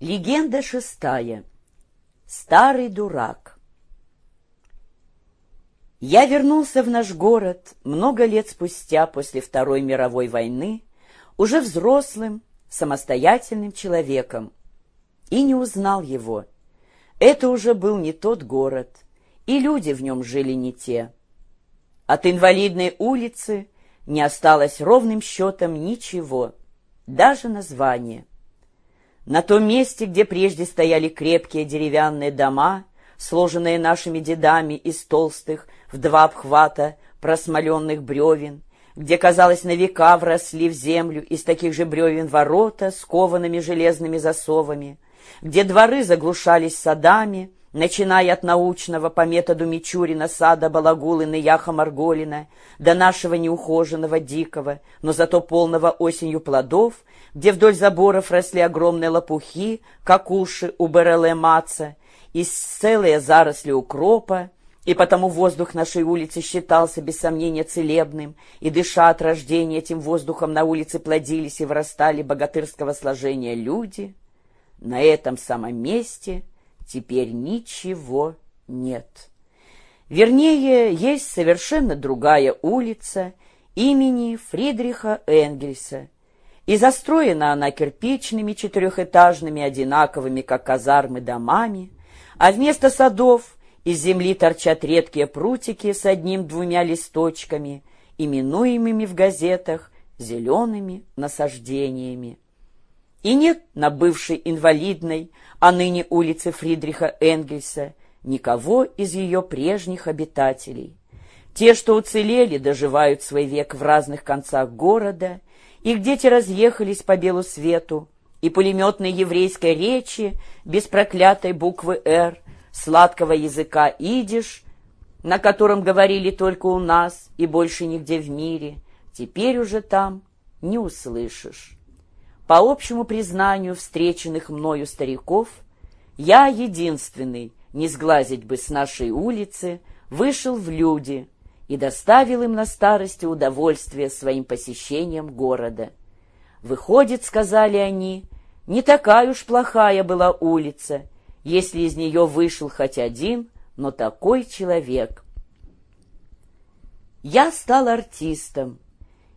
Легенда шестая. Старый дурак. Я вернулся в наш город много лет спустя после Второй мировой войны, уже взрослым, самостоятельным человеком, и не узнал его. Это уже был не тот город, и люди в нем жили не те. От инвалидной улицы не осталось ровным счетом ничего, даже название. На том месте, где прежде стояли крепкие деревянные дома, сложенные нашими дедами из толстых в два обхвата просмоленных бревен, где, казалось, на века вросли в землю из таких же бревен ворота с коваными железными засовами, где дворы заглушались садами, начиная от научного по методу Мичурина сада Балагулины Яха Марголина до нашего неухоженного, дикого, но зато полного осенью плодов, где вдоль заборов росли огромные лопухи, как уши у Береле Маца, и целые заросли укропа, и потому воздух нашей улицы считался без сомнения целебным, и, дыша от рождения этим воздухом, на улице плодились и вырастали богатырского сложения люди, на этом самом месте теперь ничего нет. Вернее, есть совершенно другая улица имени Фридриха Энгельса, и застроена она кирпичными четырехэтажными, одинаковыми, как казармы, домами, а вместо садов из земли торчат редкие прутики с одним-двумя листочками, именуемыми в газетах зелеными насаждениями. И нет на бывшей инвалидной, а ныне улице Фридриха Энгельса, никого из ее прежних обитателей. Те, что уцелели, доживают свой век в разных концах города их дети разъехались по белу свету, и пулеметной еврейской речи, без проклятой буквы «Р», сладкого языка идиш, на котором говорили только у нас и больше нигде в мире, теперь уже там не услышишь. По общему признанию встреченных мною стариков, я единственный, не сглазить бы с нашей улицы, вышел в люди — и доставил им на старости удовольствие своим посещением города. Выходит, сказали они, не такая уж плохая была улица, если из нее вышел хоть один, но такой человек. Я стал артистом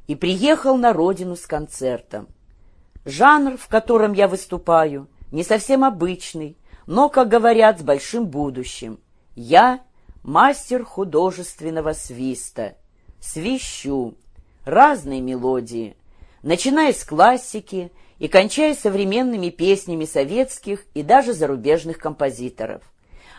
и приехал на родину с концертом. Жанр, в котором я выступаю, не совсем обычный, но, как говорят, с большим будущим. Я мастер художественного свиста. Свищу. Разные мелодии, начиная с классики и кончая современными песнями советских и даже зарубежных композиторов.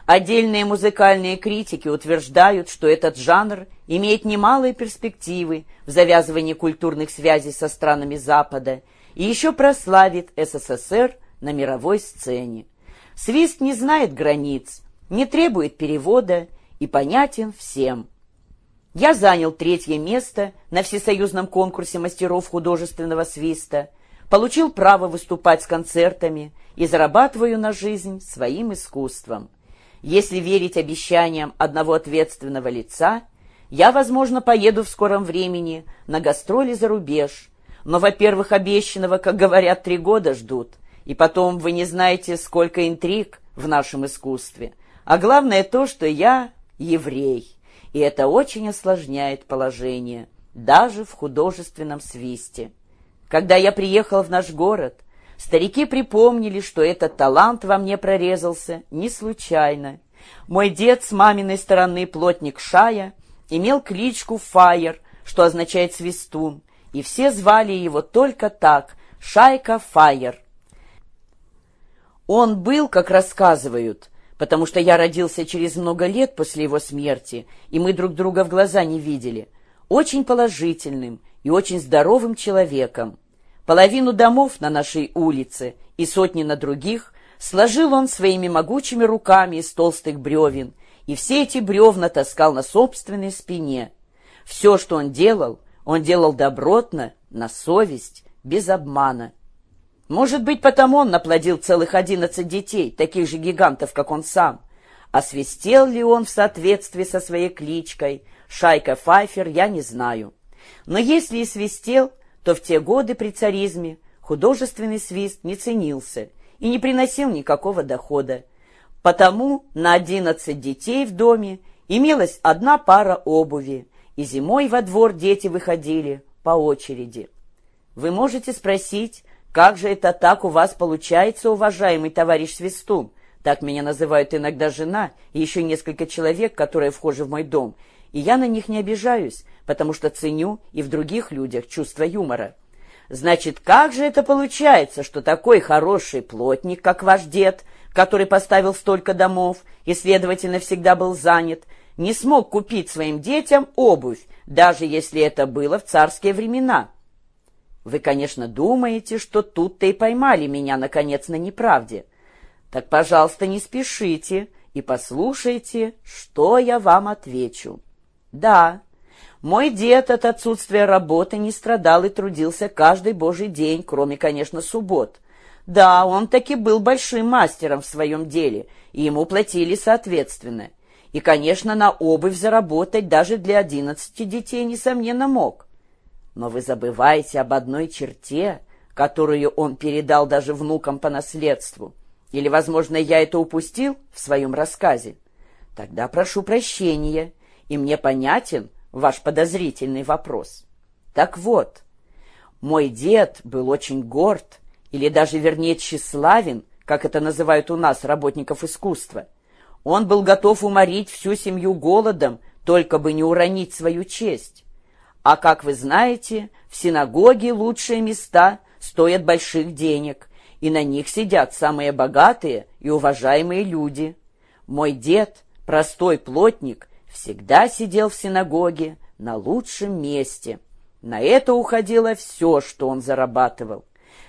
Отдельные музыкальные критики утверждают, что этот жанр имеет немалые перспективы в завязывании культурных связей со странами Запада и еще прославит СССР на мировой сцене. Свист не знает границ, не требует перевода и понятен всем. Я занял третье место на всесоюзном конкурсе мастеров художественного свиста, получил право выступать с концертами и зарабатываю на жизнь своим искусством. Если верить обещаниям одного ответственного лица, я, возможно, поеду в скором времени на гастроли за рубеж, но, во-первых, обещанного, как говорят, три года ждут, и потом вы не знаете, сколько интриг в нашем искусстве. А главное то, что я еврей, и это очень осложняет положение, даже в художественном свисте. Когда я приехал в наш город, старики припомнили, что этот талант во мне прорезался не случайно. Мой дед с маминой стороны, плотник Шая, имел кличку Фаер, что означает «свистун», и все звали его только так — Шайка Фаер. Он был, как рассказывают, потому что я родился через много лет после его смерти, и мы друг друга в глаза не видели, очень положительным и очень здоровым человеком. Половину домов на нашей улице и сотни на других сложил он своими могучими руками из толстых бревен, и все эти бревна таскал на собственной спине. Все, что он делал, он делал добротно, на совесть, без обмана. Может быть, потому он наплодил целых одиннадцать детей, таких же гигантов, как он сам. Освистел ли он в соответствии со своей кличкой Шайка Файфер, я не знаю. Но если и свистел, то в те годы при царизме художественный свист не ценился, и не приносил никакого дохода. Потому на одиннадцать детей в доме имелась одна пара обуви, и зимой во двор дети выходили по очереди. Вы можете спросить, как же это так у вас получается, уважаемый товарищ Свистун? Так меня называют иногда жена и еще несколько человек, которые вхожи в мой дом. И я на них не обижаюсь, потому что ценю и в других людях чувство юмора. Значит, как же это получается, что такой хороший плотник, как ваш дед, который поставил столько домов и, следовательно, всегда был занят, не смог купить своим детям обувь, даже если это было в царские времена? Вы, конечно, думаете, что тут-то и поймали меня, наконец, на неправде. Так, пожалуйста, не спешите и послушайте, что я вам отвечу. Да, мой дед от отсутствия работы не страдал и трудился каждый божий день, кроме, конечно, суббот. Да, он таки был большим мастером в своем деле, и ему платили соответственно. И, конечно, на обувь заработать даже для одиннадцати детей, несомненно, мог. Но вы забываете об одной черте, которую он передал даже внукам по наследству — или, возможно, я это упустил в своем рассказе? Тогда прошу прощения, и мне понятен ваш подозрительный вопрос. Так вот, мой дед был очень горд, или даже, вернее, тщеславен, как это называют у нас, работников искусства. Он был готов уморить всю семью голодом, только бы не уронить свою честь. А, как вы знаете, в синагоге лучшие места стоят больших денег, и на них сидят самые богатые и уважаемые люди. Мой дед, простой плотник, всегда сидел в синагоге на лучшем месте. На это уходило все, что он зарабатывал.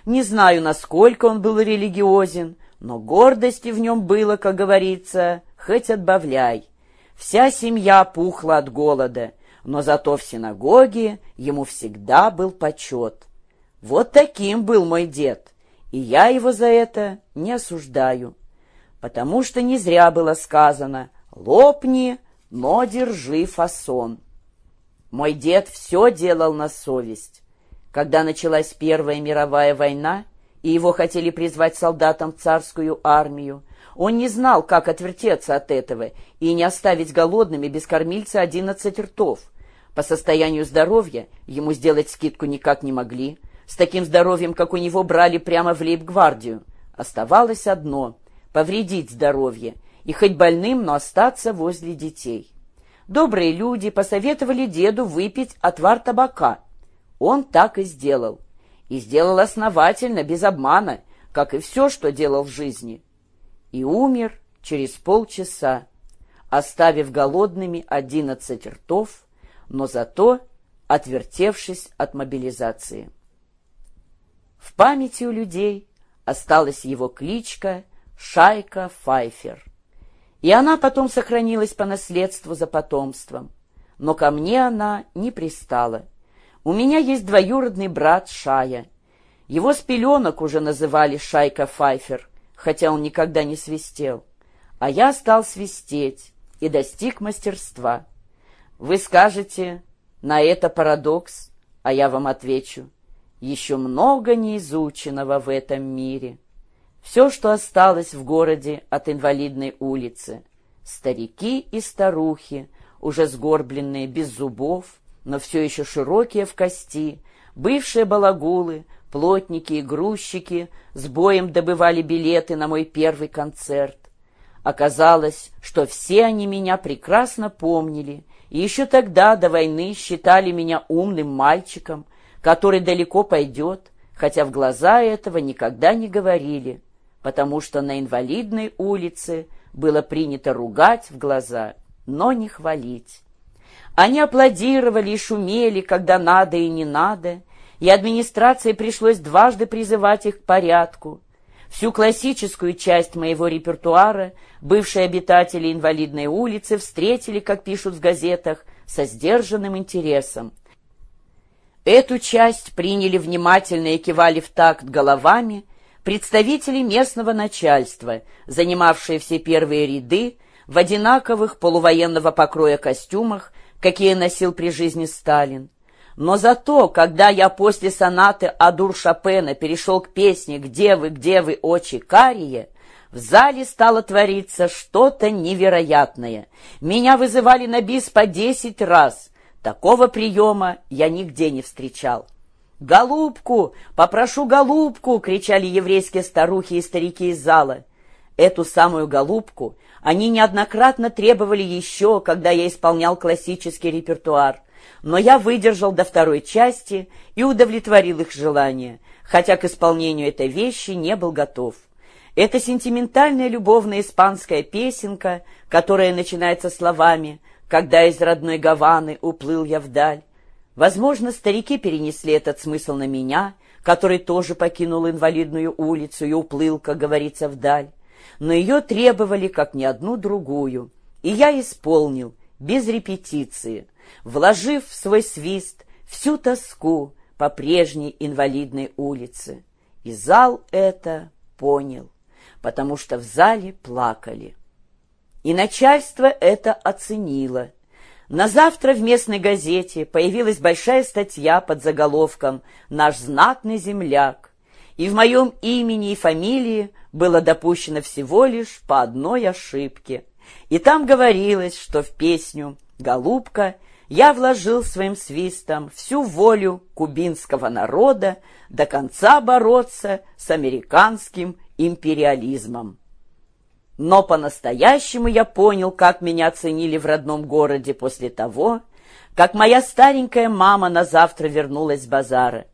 Не знаю, насколько он был религиозен, но гордости в нем было, как говорится, хоть отбавляй. Вся семья пухла от голода, но зато в синагоге ему всегда был почет. Вот таким был мой дед и я его за это не осуждаю, потому что не зря было сказано «лопни, но держи фасон». Мой дед все делал на совесть. Когда началась Первая мировая война, и его хотели призвать солдатам в царскую армию, он не знал, как отвертеться от этого и не оставить голодными без кормильца одиннадцать ртов. По состоянию здоровья ему сделать скидку никак не могли — с таким здоровьем, как у него, брали прямо в лейб-гвардию. Оставалось одно — повредить здоровье, и хоть больным, но остаться возле детей. Добрые люди посоветовали деду выпить отвар табака. Он так и сделал. И сделал основательно, без обмана, как и все, что делал в жизни. И умер через полчаса, оставив голодными одиннадцать ртов, но зато отвертевшись от мобилизации. В памяти у людей осталась его кличка Шайка Файфер. И она потом сохранилась по наследству за потомством. Но ко мне она не пристала. У меня есть двоюродный брат Шая. Его с пеленок уже называли Шайка Файфер, хотя он никогда не свистел. А я стал свистеть и достиг мастерства. Вы скажете, на это парадокс, а я вам отвечу — еще много неизученного в этом мире. Все, что осталось в городе от инвалидной улицы. Старики и старухи, уже сгорбленные, без зубов, но все еще широкие в кости, бывшие балагулы, плотники и грузчики с боем добывали билеты на мой первый концерт. Оказалось, что все они меня прекрасно помнили, и еще тогда, до войны, считали меня умным мальчиком, который далеко пойдет, хотя в глаза этого никогда не говорили, потому что на инвалидной улице было принято ругать в глаза, но не хвалить. Они аплодировали и шумели, когда надо и не надо, и администрации пришлось дважды призывать их к порядку. Всю классическую часть моего репертуара бывшие обитатели инвалидной улицы встретили, как пишут в газетах, со сдержанным интересом, Эту часть приняли внимательно и кивали в такт головами представители местного начальства, занимавшие все первые ряды в одинаковых полувоенного покроя костюмах, какие носил при жизни Сталин. Но зато, когда я после сонаты Адур Шопена перешел к песне «Где вы, где вы, очи карие», в зале стало твориться что-то невероятное. Меня вызывали на бис по десять раз. Такого приема я нигде не встречал. «Голубку! Попрошу голубку!» — кричали еврейские старухи и старики из зала. Эту самую голубку они неоднократно требовали еще, когда я исполнял классический репертуар. Но я выдержал до второй части и удовлетворил их желание, хотя к исполнению этой вещи не был готов. Это сентиментальная любовная испанская песенка, которая начинается словами «Когда из родной Гаваны уплыл я вдаль». Возможно, старики перенесли этот смысл на меня, который тоже покинул инвалидную улицу и уплыл, как говорится, вдаль. Но ее требовали, как ни одну другую, и я исполнил, без репетиции, вложив в свой свист всю тоску по прежней инвалидной улице. И зал это понял потому что в зале плакали. И начальство это оценило. На завтра в местной газете появилась большая статья под заголовком «Наш знатный земляк», и в моем имени и фамилии было допущено всего лишь по одной ошибке. И там говорилось, что в песню «Голубка» я вложил своим свистом всю волю кубинского народа до конца бороться с американским империализмом. Но по-настоящему я понял, как меня оценили в родном городе после того, как моя старенькая мама на завтра вернулась с базара.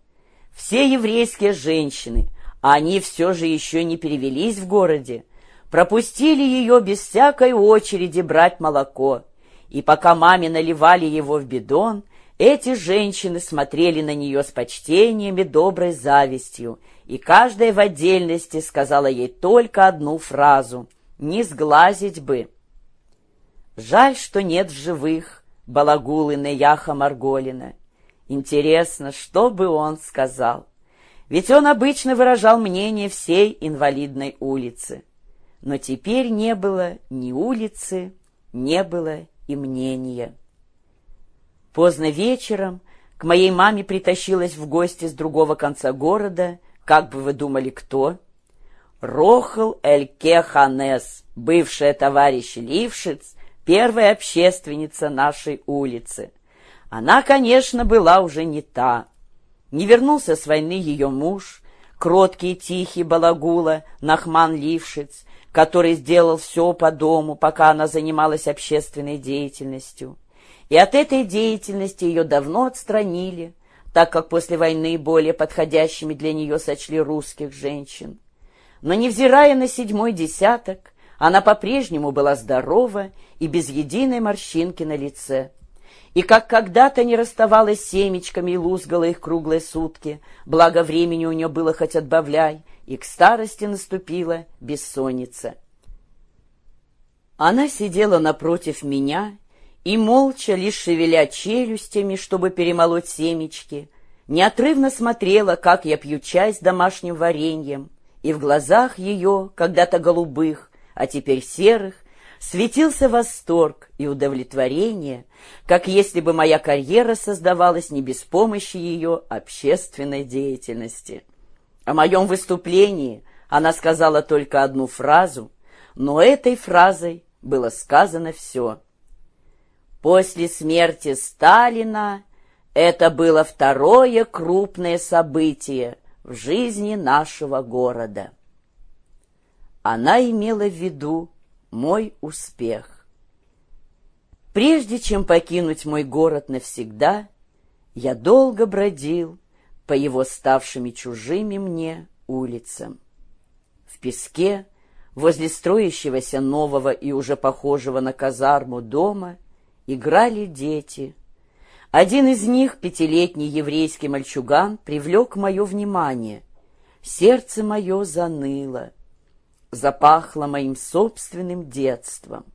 Все еврейские женщины, а они все же еще не перевелись в городе, пропустили ее без всякой очереди брать молоко, и пока маме наливали его в бидон, эти женщины смотрели на нее с почтением и доброй завистью, и каждая в отдельности сказала ей только одну фразу «Не сглазить бы». Жаль, что нет живых балагулы Неяха Марголина. Интересно, что бы он сказал? Ведь он обычно выражал мнение всей инвалидной улицы. Но теперь не было ни улицы, не было и мнения. Поздно вечером к моей маме притащилась в гости с другого конца города, как бы вы думали, кто? Рохал Эль-Кеханес, бывшая товарищ Лившиц, первая общественница нашей улицы. Она, конечно, была уже не та. Не вернулся с войны ее муж, кроткий тихий балагула Нахман Лившиц, который сделал все по дому, пока она занималась общественной деятельностью. И от этой деятельности ее давно отстранили, так как после войны более подходящими для нее сочли русских женщин. Но, невзирая на седьмой десяток, она по-прежнему была здорова и без единой морщинки на лице. И как когда-то не расставалась с семечками и лузгала их круглые сутки, благо времени у нее было хоть отбавляй, и к старости наступила бессонница. Она сидела напротив меня и, молча, лишь шевеля челюстями, чтобы перемолоть семечки, неотрывно смотрела, как я пью чай с домашним вареньем, и в глазах ее, когда-то голубых, а теперь серых, светился восторг и удовлетворение, как если бы моя карьера создавалась не без помощи ее общественной деятельности. О моем выступлении она сказала только одну фразу, но этой фразой было сказано все. После смерти Сталина это было второе крупное событие в жизни нашего города. Она имела в виду мой успех. Прежде чем покинуть мой город навсегда, я долго бродил по его ставшими чужими мне улицам. В песке, возле строящегося нового и уже похожего на казарму дома, играли дети. Один из них, пятилетний еврейский мальчуган, привлек мое внимание. Сердце мое заныло, запахло моим собственным детством.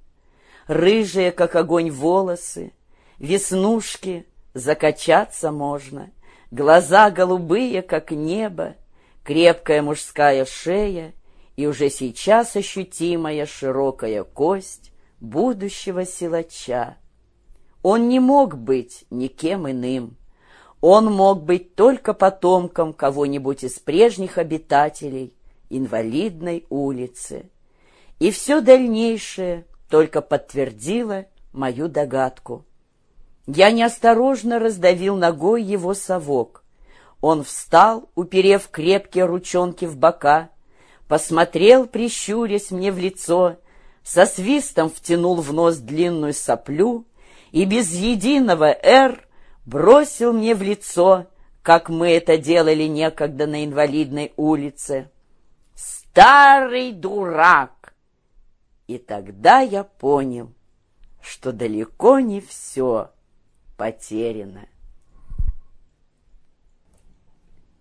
Рыжие, как огонь, волосы, веснушки, закачаться можно — глаза голубые, как небо, крепкая мужская шея и уже сейчас ощутимая широкая кость будущего силача. Он не мог быть никем иным. Он мог быть только потомком кого-нибудь из прежних обитателей инвалидной улицы. И все дальнейшее только подтвердило мою догадку. Я неосторожно раздавил ногой его совок. Он встал, уперев крепкие ручонки в бока, посмотрел, прищурясь мне в лицо, со свистом втянул в нос длинную соплю и без единого «Р» бросил мне в лицо, как мы это делали некогда на инвалидной улице. «Старый дурак!» И тогда я понял, что далеко не все потеряно.